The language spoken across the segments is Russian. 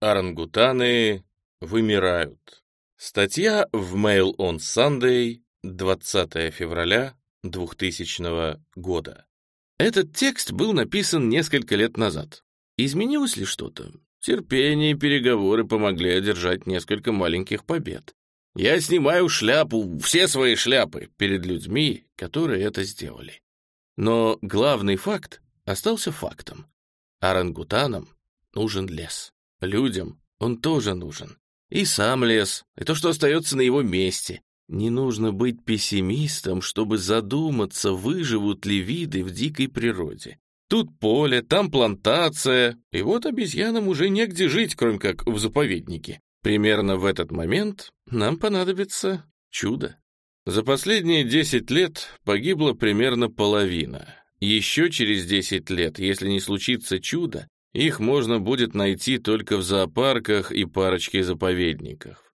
Орангутаны вымирают. Статья в Mail on Sunday, 20 февраля 2000 года. Этот текст был написан несколько лет назад. Изменилось ли что-то? Терпение и переговоры помогли одержать несколько маленьких побед. Я снимаю шляпу, все свои шляпы, перед людьми, которые это сделали. Но главный факт остался фактом. Орангутанам нужен лес. Людям он тоже нужен. И сам лес, и то, что остается на его месте. Не нужно быть пессимистом, чтобы задуматься, выживут ли виды в дикой природе. Тут поле, там плантация, и вот обезьянам уже негде жить, кроме как в заповеднике. Примерно в этот момент нам понадобится чудо. За последние 10 лет погибла примерно половина. Еще через 10 лет, если не случится чудо, их можно будет найти только в зоопарках и парочке заповедников.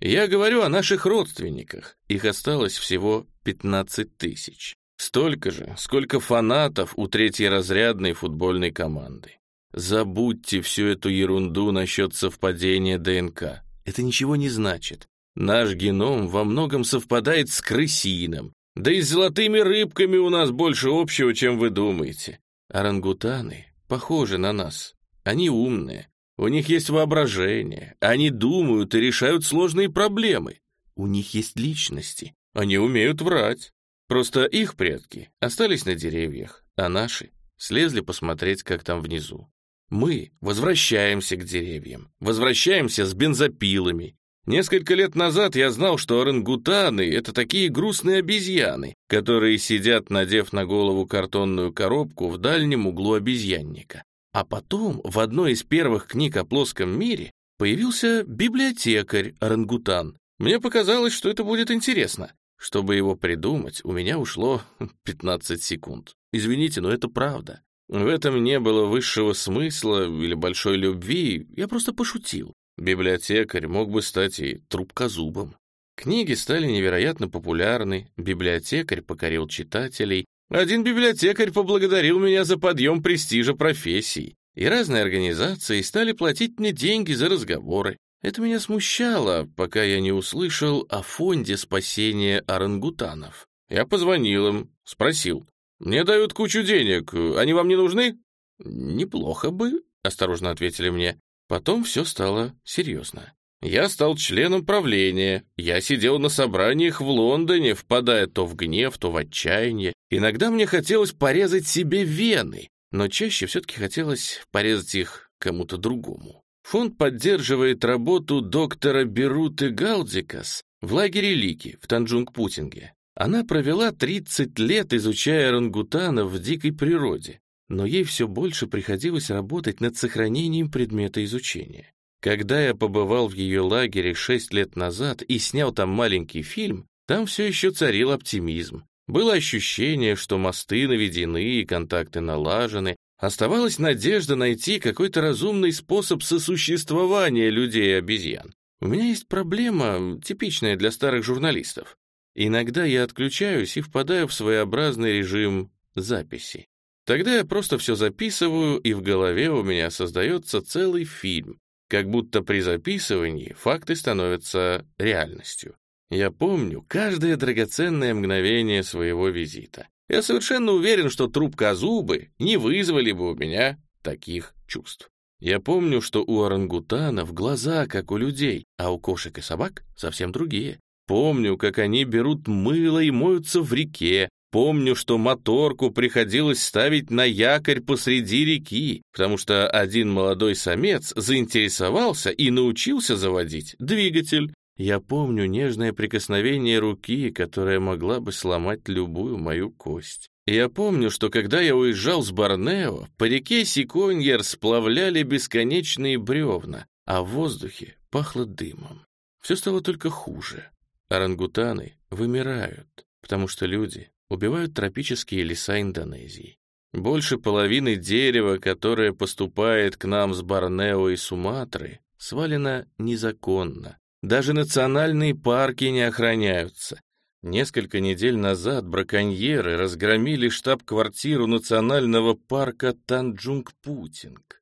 Я говорю о наших родственниках. Их осталось всего 15 тысяч. Столько же, сколько фанатов у третьеразрядной футбольной команды. Забудьте всю эту ерунду насчет совпадения ДНК. Это ничего не значит. Наш геном во многом совпадает с крысиным. Да и с золотыми рыбками у нас больше общего, чем вы думаете. Орангутаны похожи на нас. Они умные, у них есть воображение, они думают и решают сложные проблемы. У них есть личности, они умеют врать. Просто их предки остались на деревьях, а наши слезли посмотреть, как там внизу. Мы возвращаемся к деревьям, возвращаемся с бензопилами. Несколько лет назад я знал, что орангутаны — это такие грустные обезьяны, которые сидят, надев на голову картонную коробку в дальнем углу обезьянника. А потом в одной из первых книг о плоском мире появился библиотекарь-орангутан. Мне показалось, что это будет интересно. Чтобы его придумать, у меня ушло 15 секунд. Извините, но это правда. В этом не было высшего смысла или большой любви, я просто пошутил. Библиотекарь мог бы стать и трубкозубом. Книги стали невероятно популярны, библиотекарь покорил читателей, один библиотекарь поблагодарил меня за подъем престижа профессии, и разные организации стали платить мне деньги за разговоры. Это меня смущало, пока я не услышал о фонде спасения орангутанов. Я позвонил им, спросил. «Мне дают кучу денег, они вам не нужны?» «Неплохо бы», — осторожно ответили мне. Потом все стало серьезно. Я стал членом правления, я сидел на собраниях в Лондоне, впадая то в гнев, то в отчаяние. Иногда мне хотелось порезать себе вены, но чаще все-таки хотелось порезать их кому-то другому. Фонд поддерживает работу доктора Беруты Галдикас в лагере Лики в Танджунг-Путинге. Она провела 30 лет, изучая орангутанов в дикой природе, но ей все больше приходилось работать над сохранением предмета изучения. Когда я побывал в ее лагере шесть лет назад и снял там маленький фильм, там все еще царил оптимизм. Было ощущение, что мосты наведены и контакты налажены. Оставалась надежда найти какой-то разумный способ сосуществования людей и обезьян. У меня есть проблема, типичная для старых журналистов. Иногда я отключаюсь и впадаю в своеобразный режим записи. Тогда я просто все записываю, и в голове у меня создается целый фильм, как будто при записывании факты становятся реальностью. Я помню каждое драгоценное мгновение своего визита. Я совершенно уверен, что трубка зубы не вызвали бы у меня таких чувств. Я помню, что у орангутанов глаза, как у людей, а у кошек и собак совсем другие. Помню, как они берут мыло и моются в реке, Помню, что моторку приходилось ставить на якорь посреди реки, потому что один молодой самец заинтересовался и научился заводить двигатель. Я помню нежное прикосновение руки, которая могла бы сломать любую мою кость. Я помню, что когда я уезжал с Борнео, по реке Сиконьер сплавляли бесконечные бревна, а в воздухе пахло дымом. Все стало только хуже. Орангутаны вымирают, потому что люди убивают тропические леса Индонезии. Больше половины дерева, которое поступает к нам с Борнео и Суматры, свалено незаконно. Даже национальные парки не охраняются. Несколько недель назад браконьеры разгромили штаб-квартиру национального парка Танджунг-Путинг.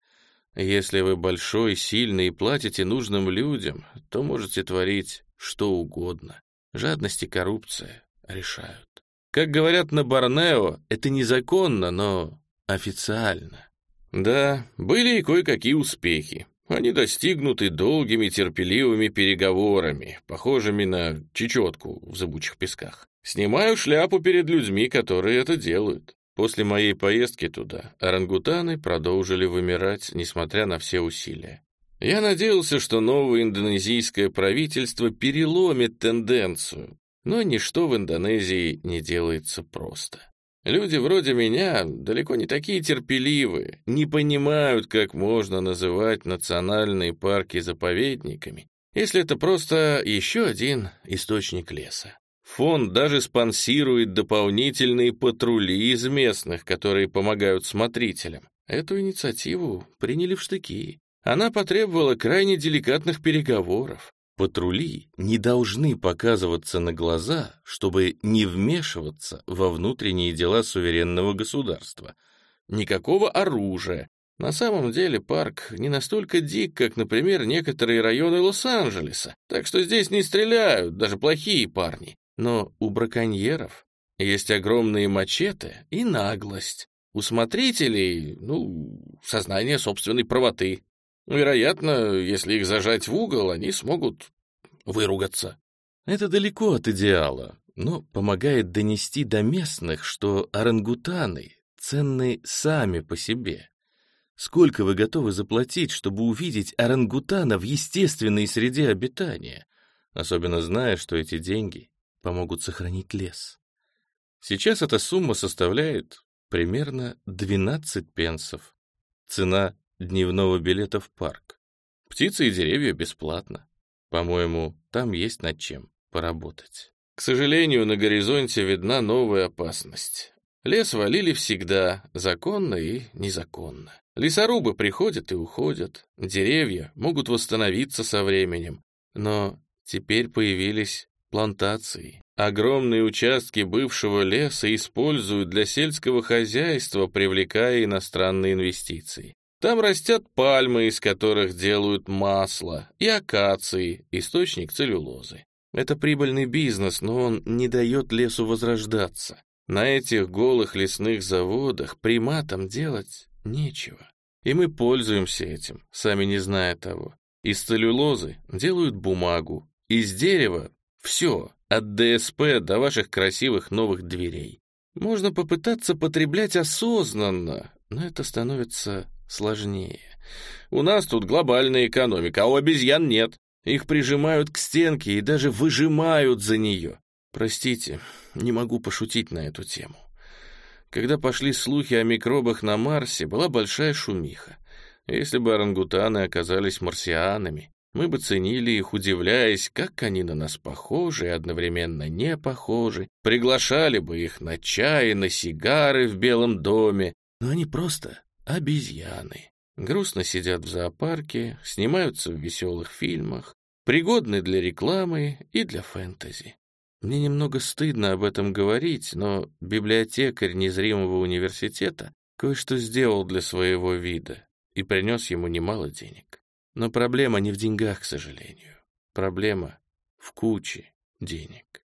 Если вы большой, сильный и платите нужным людям, то можете творить что угодно. Жадность и коррупция решают. Как говорят на Борнео, это незаконно, но официально. Да, были и кое-какие успехи. Они достигнуты долгими терпеливыми переговорами, похожими на чечетку в зыбучих песках. Снимаю шляпу перед людьми, которые это делают. После моей поездки туда орангутаны продолжили вымирать, несмотря на все усилия. Я надеялся, что новое индонезийское правительство переломит тенденцию, но ничто в Индонезии не делается просто. Люди вроде меня далеко не такие терпеливые, не понимают, как можно называть национальные парки заповедниками, если это просто еще один источник леса. Фонд даже спонсирует дополнительные патрули из местных, которые помогают смотрителям. Эту инициативу приняли в штыки. Она потребовала крайне деликатных переговоров. Патрули не должны показываться на глаза, чтобы не вмешиваться во внутренние дела суверенного государства. Никакого оружия. На самом деле парк не настолько дик, как, например, некоторые районы Лос-Анджелеса, так что здесь не стреляют даже плохие парни. Но у браконьеров есть огромные мачете и наглость. У смотрителей, ну, сознание собственной правоты. Вероятно, если их зажать в угол, они смогут выругаться. Это далеко от идеала, но помогает донести до местных, что орангутаны ценны сами по себе. Сколько вы готовы заплатить, чтобы увидеть орангутана в естественной среде обитания, особенно зная, что эти деньги помогут сохранить лес. Сейчас эта сумма составляет примерно 12 пенсов. Цена дневного билета в парк. Птицы и деревья бесплатно. По-моему, там есть над чем поработать. К сожалению, на горизонте видна новая опасность. Лес валили всегда, законно и незаконно. Лесорубы приходят и уходят, деревья могут восстановиться со временем, но теперь появились плантации. Огромные участки бывшего леса используют для сельского хозяйства, привлекая иностранные инвестиции. Там растят пальмы, из которых делают масло, и акации, источник целлюлозы. Это прибыльный бизнес, но он не дает лесу возрождаться. На этих голых лесных заводах приматам делать нечего. И мы пользуемся этим, сами не зная того. Из целлюлозы делают бумагу, из дерева все, от ДСП до ваших красивых новых дверей. Можно попытаться потреблять осознанно, но это становится сложнее. У нас тут глобальная экономика, а у обезьян нет. Их прижимают к стенке и даже выжимают за нее. Простите, не могу пошутить на эту тему. Когда пошли слухи о микробах на Марсе, была большая шумиха. Если бы орангутаны оказались марсианами, мы бы ценили их, удивляясь, как они на нас похожи и одновременно не похожи, приглашали бы их на чай, на сигары в Белом доме, но они просто обезьяны. Грустно сидят в зоопарке, снимаются в веселых фильмах, пригодны для рекламы и для фэнтези. Мне немного стыдно об этом говорить, но библиотекарь незримого университета кое-что сделал для своего вида и принес ему немало денег. Но проблема не в деньгах, к сожалению. Проблема в куче денег.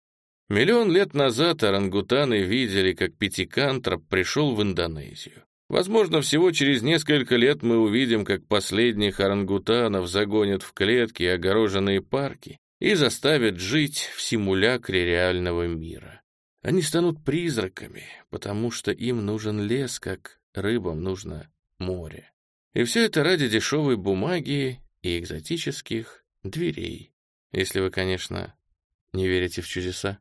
Миллион лет назад орангутаны видели, как пятикантроп пришел в Индонезию. Возможно, всего через несколько лет мы увидим, как последних орангутанов загонят в клетки и огороженные парки и заставят жить в симулякре реального мира. Они станут призраками, потому что им нужен лес, как рыбам нужно море. И все это ради дешевой бумаги и экзотических дверей. Если вы, конечно, не верите в чудеса.